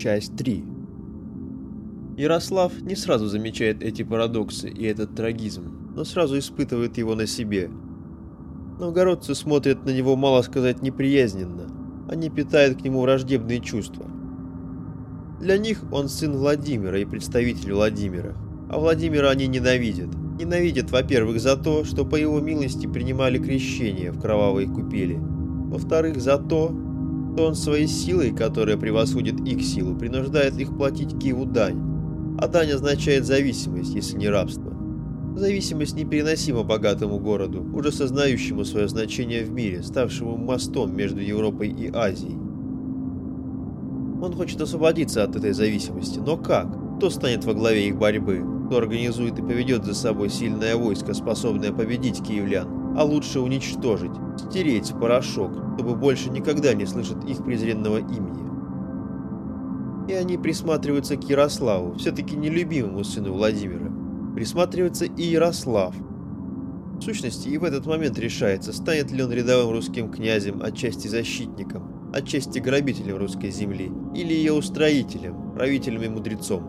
Часть 3 Ярослав не сразу замечает эти парадоксы и этот трагизм, но сразу испытывает его на себе. Новгородцы смотрят на него, мало сказать, неприязненно. Они питают к нему враждебные чувства. Для них он сын Владимира и представитель Владимира, а Владимира они ненавидят. Ненавидят, во-первых, за то, что по его милости принимали крещение в кровавой купели. Во-вторых, за то, он своей силой, которая превосходит их силу, принуждает их платить Киеву дань, а дань означает зависимость, если не рабство. Зависимость непереносима богатому городу, уже сознающему свое значение в мире, ставшему мостом между Европой и Азией. Он хочет освободиться от этой зависимости, но как? Кто станет во главе их борьбы? Кто организует и поведет за собой сильное войско, способное победить киевлян, а лучше уничтожить, стереть в порошок, чтобы больше никогда не слышать их презренного имени? и они присматриваются к Ярославу, все-таки нелюбимому сыну Владимира. Присматривается и Ярослав. В сущности, и в этот момент решается, станет ли он рядовым русским князем, отчасти защитником, отчасти грабителем русской земли, или ее устроителем, правителем и мудрецом.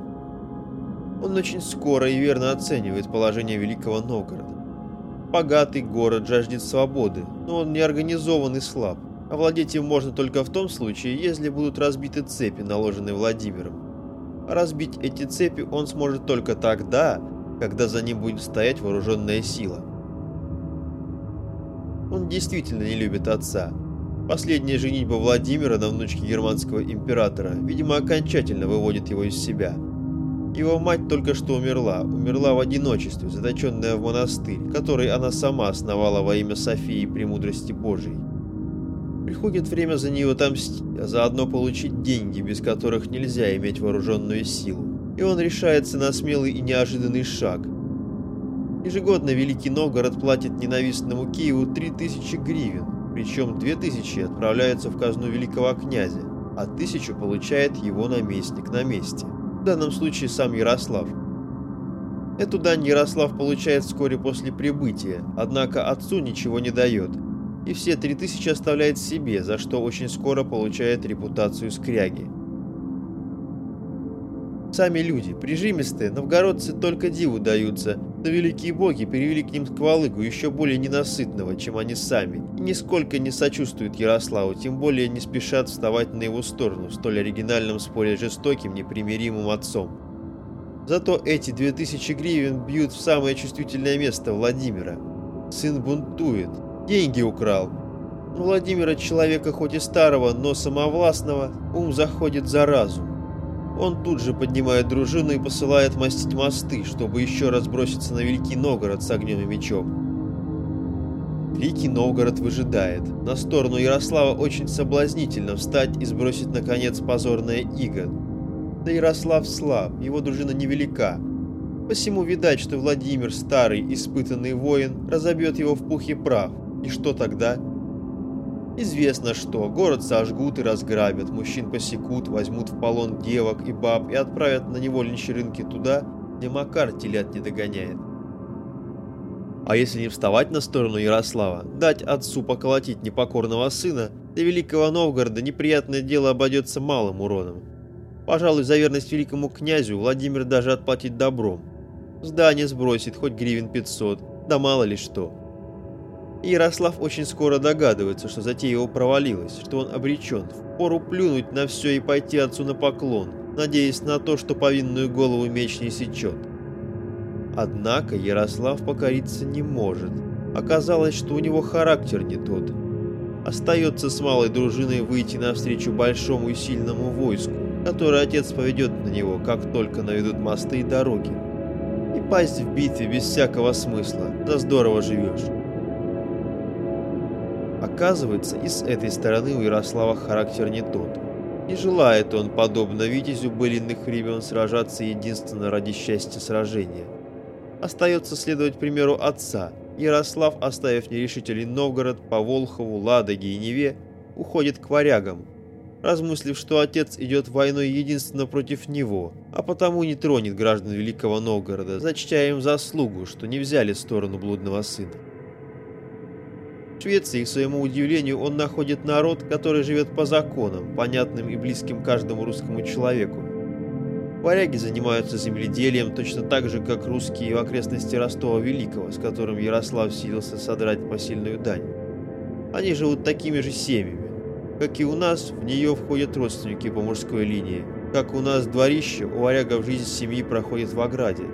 Он очень скоро и верно оценивает положение Великого Новгорода. Богатый город жаждет свободы, но он неорганизован и слаб. Овладеть им можно только в том случае, если будут разбиты цепи, наложенные Владимиром. А разбить эти цепи он сможет только тогда, когда за ним будет стоять вооруженная сила. Он действительно не любит отца. Последняя женитьба Владимира на внучке германского императора, видимо, окончательно выводит его из себя. Его мать только что умерла, умерла в одиночестве, заточенная в монастырь, который она сама основала во имя Софии и премудрости Божией. Приходит время за нее отомстить, а заодно получить деньги, без которых нельзя иметь вооруженную силу. И он решается на смелый и неожиданный шаг. Ежегодно Великий Новгород платит ненавистному Киеву 3000 гривен, причем 2000 отправляются в казну великого князя, а 1000 получает его наместник на месте. В данном случае сам Ярослав. Эту дань Ярослав получает вскоре после прибытия, однако отцу ничего не дает – и все 3000 оставляет себе, за что очень скоро получает репутацию скряги. Сами люди, прижимистые, новгородцы только диву даются, но великие боги перевели к ним сквалыгу еще более ненасытного, чем они сами, и нисколько не сочувствуют Ярославу, тем более не спешат вставать на его сторону в столь оригинальном споре жестоким, непримиримым отцом. Зато эти 2000 гривен бьют в самое чувствительное место Владимира. Сын бунтует, деньги украл. У Владимира человека хоть и старого, но самовластного, ум заходит за разум. Он тут же поднимает дружину и посылает мастить мосты, чтобы еще раз броситься на Великий Новгород с огнем и мечом. Великий Новгород выжидает. На сторону Ярослава очень соблазнительно встать и сбросить наконец позорное иго. Да Ярослав слаб, его дружина невелика. Посему видать, что Владимир, старый, испытанный воин, разобьет его в пух и прах, и что тогда? Известно что, город сожгут и разграбят, мужчин посекут, возьмут в полон девок и баб и отправят на невольничьи рынки туда, где Макар телят не догоняет. А если не вставать на сторону Ярослава, дать отцу поколотить непокорного сына, для Великого Новгорода неприятное дело обойдется малым уроном. Пожалуй, за верность великому князю Владимир даже отплатит добром. Здание сбросит, хоть гривен 500, да мало ли что. И Ярослав очень скоро догадывается, что затея его провалилась, что он обречен, впору плюнуть на все и пойти отцу на поклон, надеясь на то, что повинную голову меч не сечет. Однако Ярослав покориться не может. Оказалось, что у него характер не тот. Остается с малой дружиной выйти навстречу большому и сильному войску, которое отец поведет на него, как только наведут мосты и дороги. И пасть в битве без всякого смысла, да здорово живешь. Оказывается, и с этой стороны у Ярослава характер не тот. Не желает он, подобно Витязю былинных времен, сражаться единственно ради счастья сражения. Остается следовать примеру отца. Ярослав, оставив нерешительный Новгород по Волхову, Ладоге и Неве, уходит к варягам, размыслив, что отец идет войной единственно против него, а потому не тронет граждан Великого Новгорода, зачтя им заслугу, что не взяли сторону блудного сына. В Швеции, к своему удивлению, он находит народ, который живет по законам, понятным и близким каждому русскому человеку. Варяги занимаются земледелием точно так же, как русские в окрестности Ростова Великого, с которым Ярослав силился содрать посильную дань. Они живут такими же семьями. Как и у нас, в нее входят родственники по мужской линии. Как у нас дворище, у варягов жизнь семьи проходит в ограде.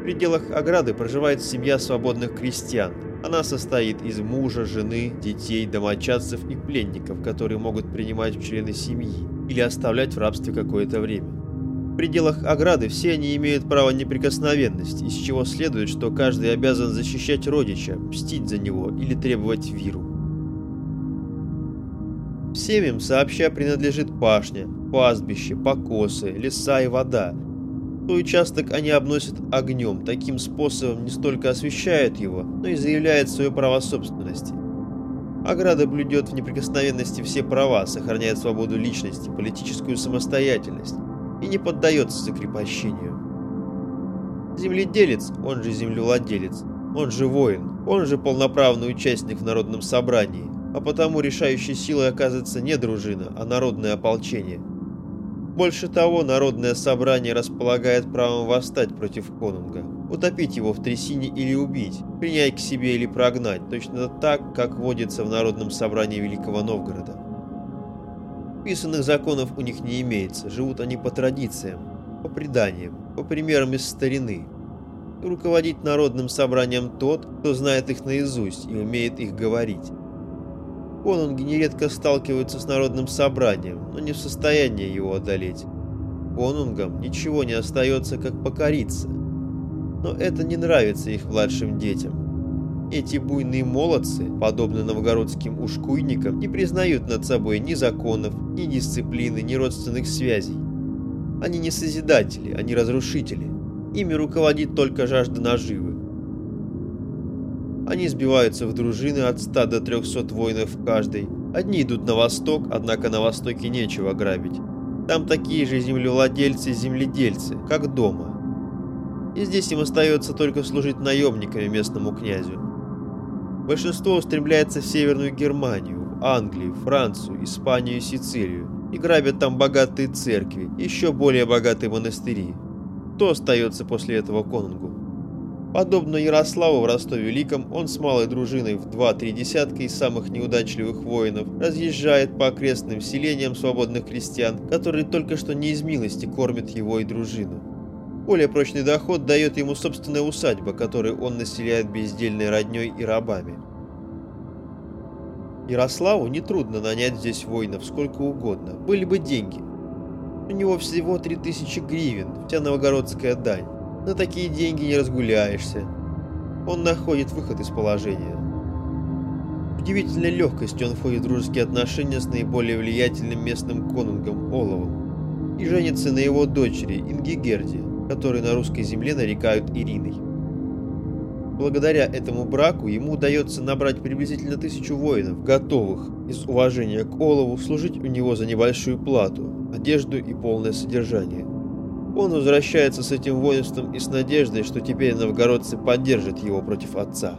В пределах ограды проживает семья свободных крестьян. Она состоит из мужа, жены, детей, домочадцев и пленников, которые могут принимать в члены семьи или оставлять в рабстве какое-то время. В пределах ограды все они имеют право неприкосновенности, из чего следует, что каждый обязан защищать родича, мстить за него или требовать виру. Всем им сообща принадлежит пашня, пастбище, покосы, леса и вода. Свой участок они обносят огнем, таким способом не столько освещают его, но и заявляют свое право собственности. Ограда блюдет в неприкосновенности все права, сохраняет свободу личности, политическую самостоятельность и не поддается закрепощению. Земледелец, он же землевладелец, он же воин, он же полноправный участник в народном собрании, а потому решающей силой оказывается не дружина, а народное ополчение. Больше того, народное собрание располагает правом восстать против конунга, утопить его в трясине или убить, принять к себе или прогнать, точно так, как водится в народном собрании Великого Новгорода. Писанных законов у них не имеется, живут они по традициям, по преданиям, по примерам из старины. И руководить народным собранием тот, кто знает их наизусть и умеет их говорить. Конунги нередко сталкиваются с народным собранием, но не в состоянии его одолеть. Конунгам ничего не остается, как покориться. Но это не нравится их младшим детям. Эти буйные молодцы, подобно новгородским ушкуйникам, не признают над собой ни законов, ни дисциплины, ни родственных связей. Они не созидатели, они разрушители. Ими руководит только жажда наживы. Они сбиваются в дружины от 100 до 300 воинов каждой. Одни идут на восток, однако на востоке нечего грабить. Там такие же землевладельцы-земледельцы, как дома. И здесь им остается только служить наемниками местному князю. Большинство устремляется в Северную Германию, Англию, Францию, Испанию и Сицилию и грабят там богатые церкви, еще более богатые монастыри. Кто остается после этого конунгу? Подобно Ярославу в Ростове-Великом, он с малой дружиной в 2-3 десятка из самых неудачливых воинов разъезжает по окрестным селениям свободных крестьян, которые только что не из милости кормят его и дружину. Более прочный доход дает ему собственная усадьба, которую он населяет бездельной родней и рабами. Ярославу нетрудно нанять здесь воинов сколько угодно, были бы деньги. У него всего 3000 гривен, вся новогородская дань. На такие деньги не разгуляешься. Он находит выход из положения. Удивительной легкостью он входит в дружеские отношения с наиболее влиятельным местным конунгом Оловом и женится на его дочери Ингигерде, которую на русской земле нарекают Ириной. Благодаря этому браку ему удается набрать приблизительно тысячу воинов, готовых из уважения к Олову служить у него за небольшую плату, одежду и полное содержание. Он возвращается с этим воинством и с надеждой, что теперь новгородцы поддержат его против отца.